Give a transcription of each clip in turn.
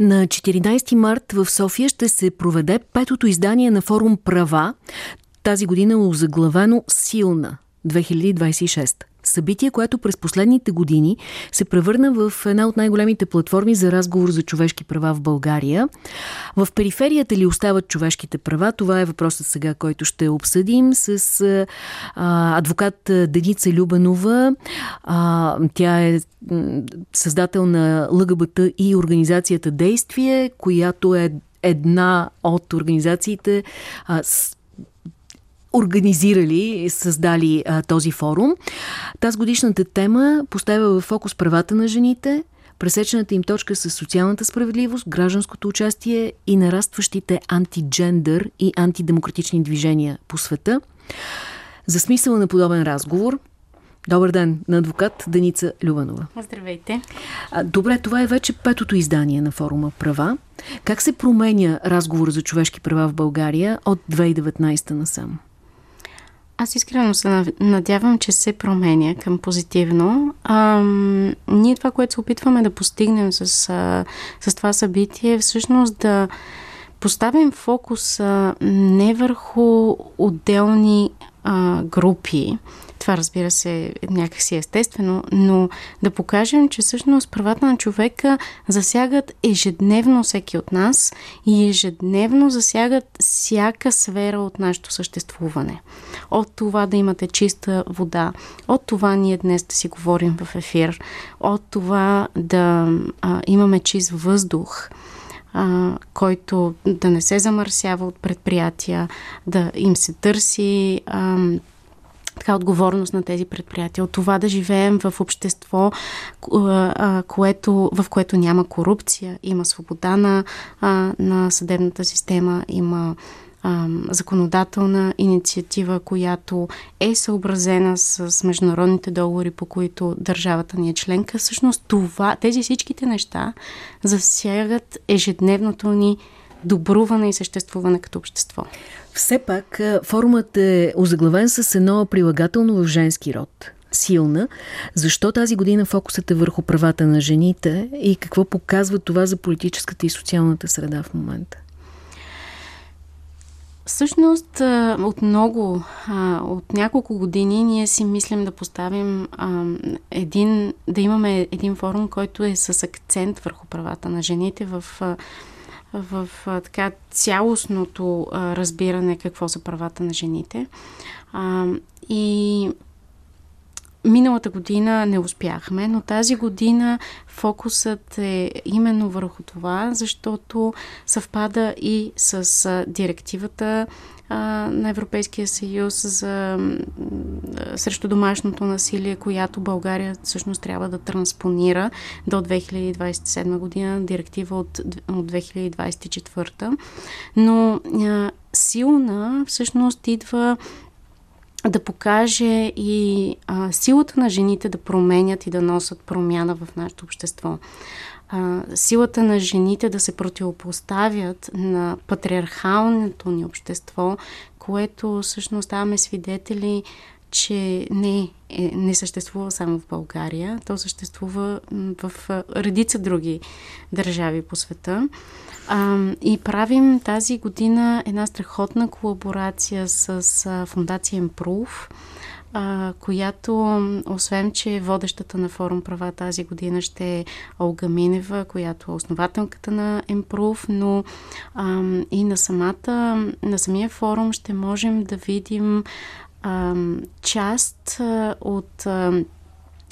На 14 март в София ще се проведе петото издание на форум Права. Тази година е озаглавено Силна 2026. Събитие, което през последните години се превърна в една от най-големите платформи за разговор за човешки права в България. В периферията ли остават човешките права? Това е въпросът сега, който ще обсъдим с а, адвокат Деница Любенова. А, тя е създател на ЛГБТ и организацията Действие, която е една от организациите а, с организирали и създали а, този форум. Тази годишната тема поставя в фокус правата на жените, пресечената им точка с социалната справедливост, гражданското участие и нарастващите антиджендър и антидемократични движения по света. За смисъла на подобен разговор Добър ден на адвокат Деница Любанова. Здравейте. Добре, това е вече петото издание на форума Права. Как се променя разговор за човешки права в България от 2019 насам? Аз искрено се надявам, че се променя към позитивно. А, ние това, което се опитваме да постигнем с, с това събитие, е всъщност да поставим фокус а, не върху отделни а, групи, това разбира се някакси естествено, но да покажем, че всъщност правата на човека засягат ежедневно всеки от нас и ежедневно засягат всяка сфера от нашето съществуване. От това да имате чиста вода, от това ние днес да си говорим в ефир, от това да а, имаме чист въздух, а, който да не се замърсява от предприятия, да им се търси а, така отговорност на тези предприятия, от това да живеем в общество, което, в което няма корупция, има свобода на, на съдебната система, има законодателна инициатива, която е съобразена с международните договори, по които държавата ни е членка. Всъщност това, тези всичките неща засягат ежедневното ни добруване и съществуване като общество. Все пак форумът е озаглавен с едно прилагателно в женски род силна. Защо тази година фокусът е върху правата на жените и какво показва това за политическата и социалната среда в момента? Всъщност, от много, от няколко години ние си мислим да поставим един, да имаме един форум, който е с акцент върху правата на жените в в а, така цялостното а, разбиране какво са правата на жените. А, и Миналата година не успяхме, но тази година фокусът е именно върху това, защото съвпада и с директивата на Европейския съюз за, срещу домашното насилие, която България всъщност трябва да транспонира до 2027 година, директива от, от 2024. Но силна всъщност идва да покаже и а, силата на жените да променят и да носят промяна в нашето общество. А, силата на жените да се противопоставят на патриархалното ни общество, което всъщност ставаме свидетели, че не, е, не съществува само в България, то съществува в редица други държави по света. А, и правим тази година една страхотна колаборация с Фундация Improve, а, която, освен, че е водещата на форум права тази година ще е Олга Минева, която е основателката на Improve, но а, и на, самата, на самия форум ще можем да видим а, част а, от а,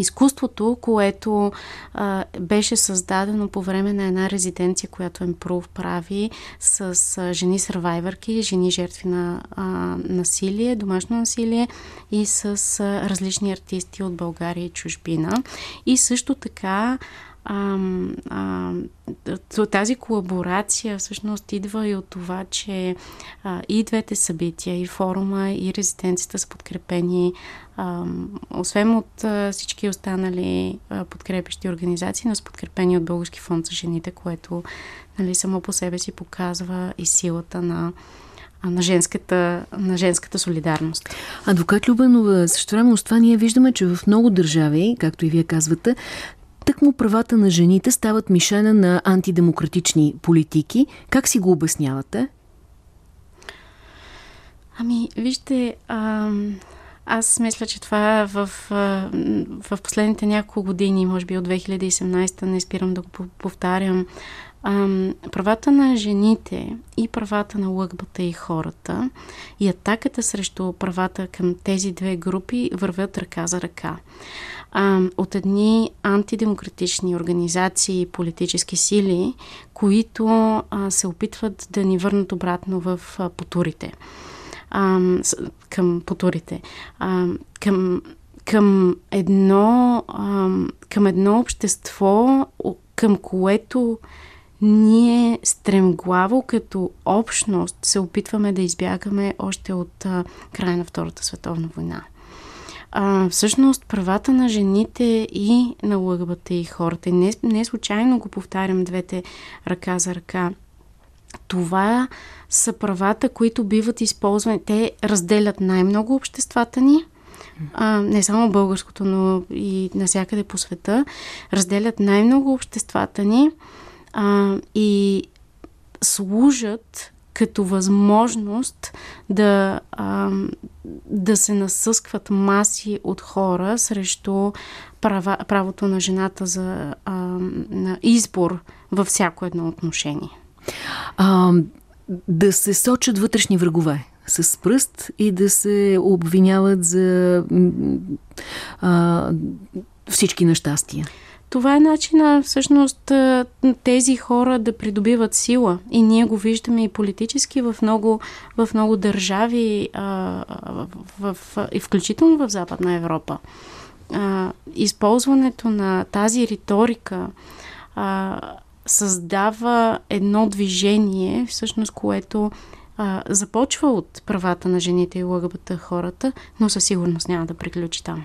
изкуството, което а, беше създадено по време на една резиденция, която Емпрув прави с а, жени сървайвърки, жени жертви на а, насилие, домашно насилие и с а, различни артисти от България и чужбина. И също така а, а, тази колаборация всъщност идва и от това, че а, и двете събития, и форума, и резиденцията са подкрепени, а, освен от а, всички останали а, подкрепещи организации, но са подкрепени от Български фонд за жените, което нали, само по себе си показва и силата на на женската, на женската солидарност. Адвокат Любенова, също време с това ние виждаме, че в много държави, както и вие казвате, тъкмо правата на жените стават мишена на антидемократични политики. Как си го обяснявате? Ами, вижте, а, аз мисля, че това в, в последните няколко години, може би от 2017, не спирам да го повтарям, ам, правата на жените и правата на лъгбата и хората и атаката срещу правата към тези две групи вървят ръка за ръка. Ам, от едни антидемократични организации и политически сили, които а, се опитват да ни върнат обратно в а, потурите. Ам, към потурите. Ам, към към едно, към едно общество, към което ние стремглаво като общност се опитваме да избягаме още от а, края на Втората световна война. А, всъщност правата на жените и на лъгбата и хората, не, не случайно го повтарям двете ръка за ръка, това са правата, които биват използвани. Те разделят най-много обществата ни, а, не само българското, но и навсякъде по света, разделят най-много обществата ни а, и служат като възможност да, а, да се насъскват маси от хора срещу права, правото на жената за а, на избор във всяко едно отношение. А, да се сочат вътрешни врагове с пръст и да се обвиняват за а, всички нещастия. Това е начина всъщност тези хора да придобиват сила. И ние го виждаме и политически в много, в много държави, в, в, и включително в Западна Европа. Използването на тази риторика създава едно движение, всъщност, което започва от правата на жените и лъгъбата хората, но със сигурност няма да приключи там.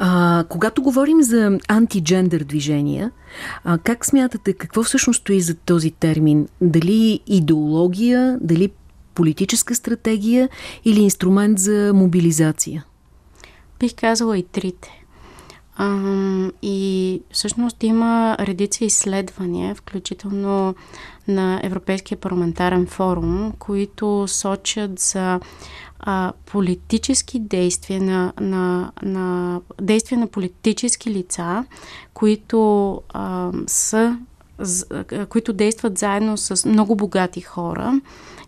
А, когато говорим за антиджендър движения, а, как смятате, какво всъщност стои за този термин? Дали идеология, дали политическа стратегия или инструмент за мобилизация? Бих казала и трите. А, и всъщност има редица изследвания, включително на Европейския парламентарен форум, които сочат за а, политически действия на, на, на действия на политически лица, които а, са които действат заедно с много богати хора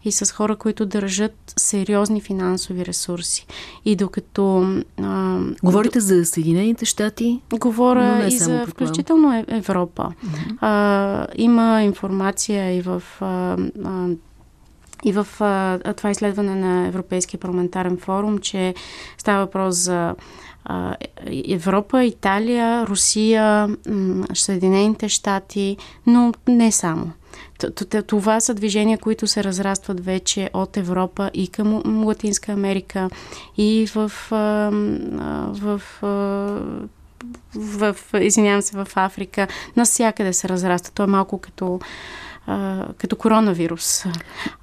и с хора, които държат сериозни финансови ресурси. И докато... А, Говорите за Съединените щати? Говоря и за включително е, Европа. Mm-hmm. А, има информация и в... А, а, и в а, това изследване на Европейския парламентарен форум, че става въпрос за а, Европа, Италия, Русия, Съединените щати, но не само. Това са движения, които се разрастват вече от Европа и към Латинска Америка и в, в, в в, извинявам се, в Африка, навсякъде се разраства. То е малко като а, като коронавирус.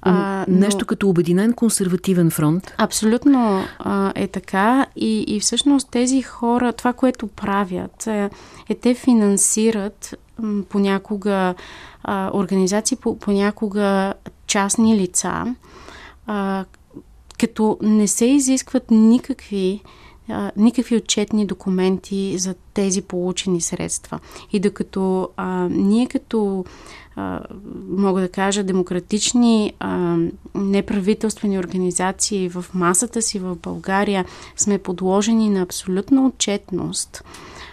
А, но... Нещо като обединен консервативен фронт? Абсолютно а, е така и, и всъщност тези хора, това, което правят, е, е те финансират понякога а, организации, по, понякога частни лица, а, като не се изискват никакви а, никакви отчетни документи за тези получени средства. И докато а, ние като а, мога да кажа, демократични а, неправителствени организации в масата си в България сме подложени на абсолютна отчетност.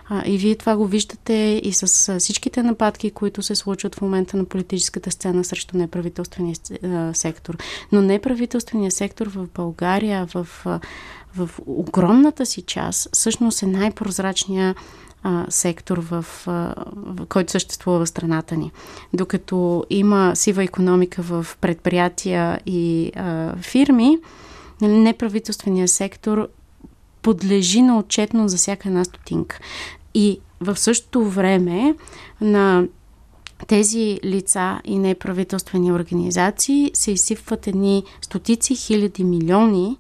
А, и вие това го виждате и с всичките нападки, които се случват в момента на политическата сцена срещу неправителствения сектор. Но неправителствения сектор в България, в, в огромната си част, всъщност е най-прозрачния а, сектор, в, а, в който съществува в страната ни. Докато има сива економика в предприятия и а, фирми, нали, неправителствения сектор подлежи на отчетност за всяка една стотинка. И в същото време на тези лица и неправителствени организации се изсипват едни стотици хиляди милиони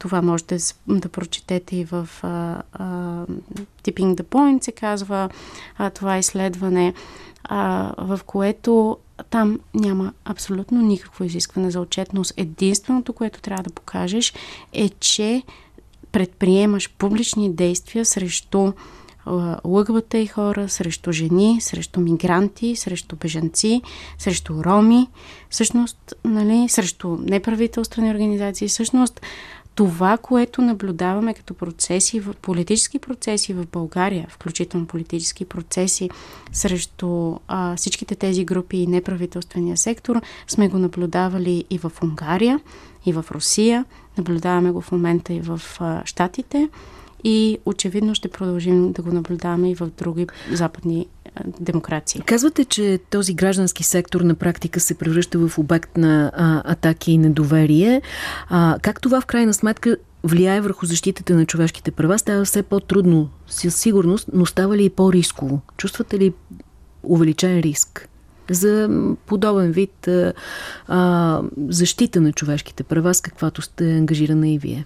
това можете да прочетете и в а, а, Tipping the Point се казва а, това изследване, а, в което там няма абсолютно никакво изискване за отчетност. Единственото, което трябва да покажеш е, че предприемаш публични действия срещу лъгвата и хора, срещу жени, срещу мигранти, срещу бежанци, срещу роми, всъщност, нали, срещу неправителствени организации. Всъщност, това, което наблюдаваме като процеси, политически процеси в България, включително политически процеси срещу а, всичките тези групи и неправителствения сектор, сме го наблюдавали и в Унгария, и в Русия, наблюдаваме го в момента и в а, Штатите и очевидно ще продължим да го наблюдаваме и в други западни демокрации. Казвате, че този граждански сектор на практика се превръща в обект на а, атаки и недоверие. А, как това в крайна сметка влияе върху защитата на човешките права? Става все по-трудно, със сигурност, но става ли и по-рисково? Чувствате ли увеличен риск? за подобен вид а, а, защита на човешките права, с каквато сте ангажирана и вие?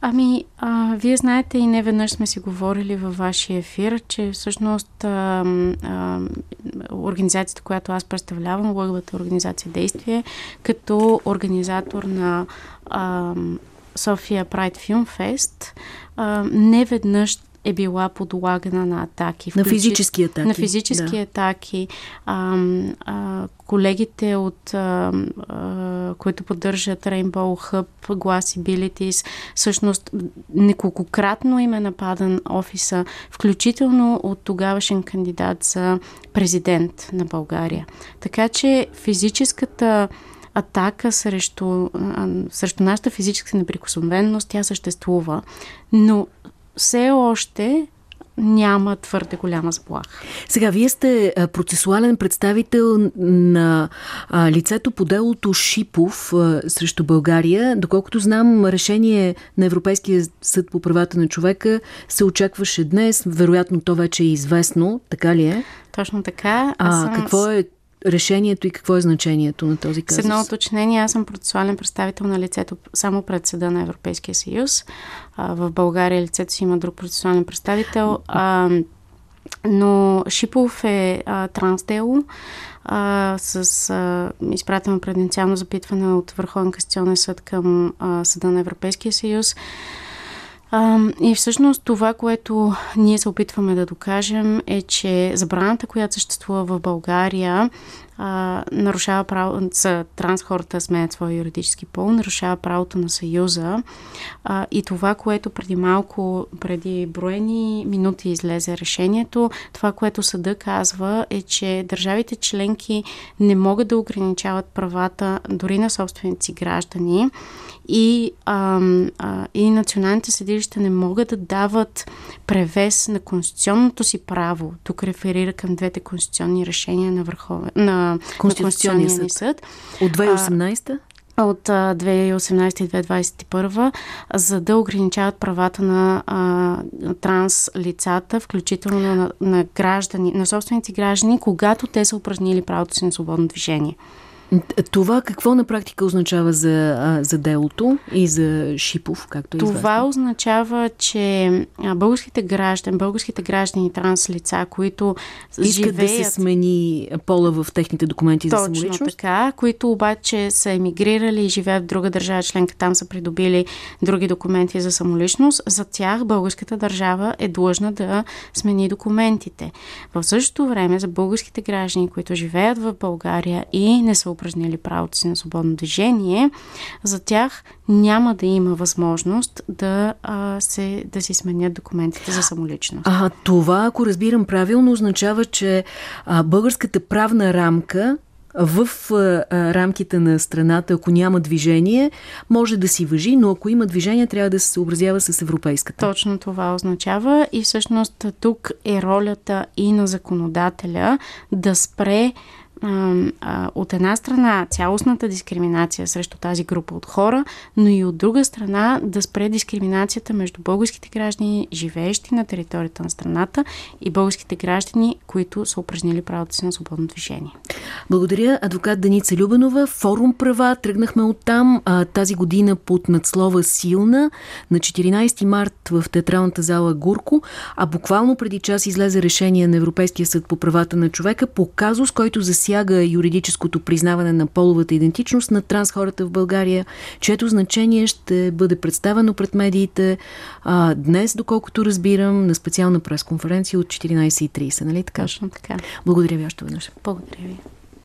Ами, а, вие знаете и не веднъж сме си говорили във вашия ефир, че всъщност а, а, организацията, която аз представлявам, Лъгвата организация Действие, като организатор на а, София Прайд Филм Фест, не веднъж е била подлагана на атаки. На физически атаки. На физически да. атаки. А, а, колегите, от, а, а, които поддържат Rainbow Hub, Glassabilities, всъщност неколкократно им е нападан офиса, включително от тогавашен кандидат за президент на България. Така че физическата атака срещу, срещу нашата физическа неприкосновеност, тя съществува, но все още няма твърде голяма заплаха. Сега, вие сте процесуален представител на лицето по делото Шипов срещу България. Доколкото знам, решение на Европейския съд по правата на човека се очакваше днес. Вероятно, то вече е известно. Така ли е? Точно така. А, съм... какво е решението и какво е значението на този казус? С едно уточнение, аз съм процесуален представител на лицето само пред съда на Европейския съюз. А, в България лицето си има друг процесуален представител. А, но Шипов е а, трансдело а, с а, изпратено преденциално запитване от Върховен касационен съд към а, Съда на Европейския съюз. А, и всъщност това, което ние се опитваме да докажем е, че забраната, която съществува в България, а, нарушава право за транс хората сменят своя юридически пол, нарушава правото на Съюза. А, и това, което преди малко, преди броени минути излезе решението, това, което съда казва е, че държавите членки не могат да ограничават правата дори на собственици граждани и, а, а, и националните съдилища не могат да дават превес на конституционното си право. Тук реферира към двете конституционни решения на, върховен, на, Конституционния съд. съд. От 2018? от 2018 и 2021, за да ограничават правата на а, транс лицата, включително на, на граждани, на собственици граждани, когато те са упражнили правото си на свободно движение. Това какво на практика означава за, за делото и за Шипов, както е Това известно? означава, че българските граждани, българските граждани транс лица, които Искат живеят... да се смени пола в техните документи Точно за самоличност? Точно така, които обаче са емигрирали и живеят в друга държава членка, там са придобили други документи за самоличност, за тях българската държава е длъжна да смени документите. В същото време за българските граждани, които живеят в България и не са упражнили правото си на свободно движение, за тях няма да има възможност да, а, се, да си сменят документите за самоличност. А това, ако разбирам правилно, означава, че а, българската правна рамка в а, рамките на страната, ако няма движение, може да си въжи, но ако има движение, трябва да се съобразява с европейската. Точно това означава и всъщност тук е ролята и на законодателя да спре от една страна цялостната дискриминация срещу тази група от хора, но и от друга страна да спре дискриминацията между българските граждани, живеещи на територията на страната и българските граждани, които са упражнили правото си на свободно движение. Благодаря, адвокат Деница Любенова. Форум права. Тръгнахме от там тази година под надслова Силна на 14 март в театралната зала Гурко, а буквално преди час излезе решение на Европейския съд по правата на човека по казус, който засяга юридическото признаване на половата идентичност на трансхората в България, чието значение ще бъде представено пред медиите а, днес, доколкото разбирам, на специална пресконференция от 14.30. Нали така? Точно така. Благодаря ви още веднъж. Благодаря ви.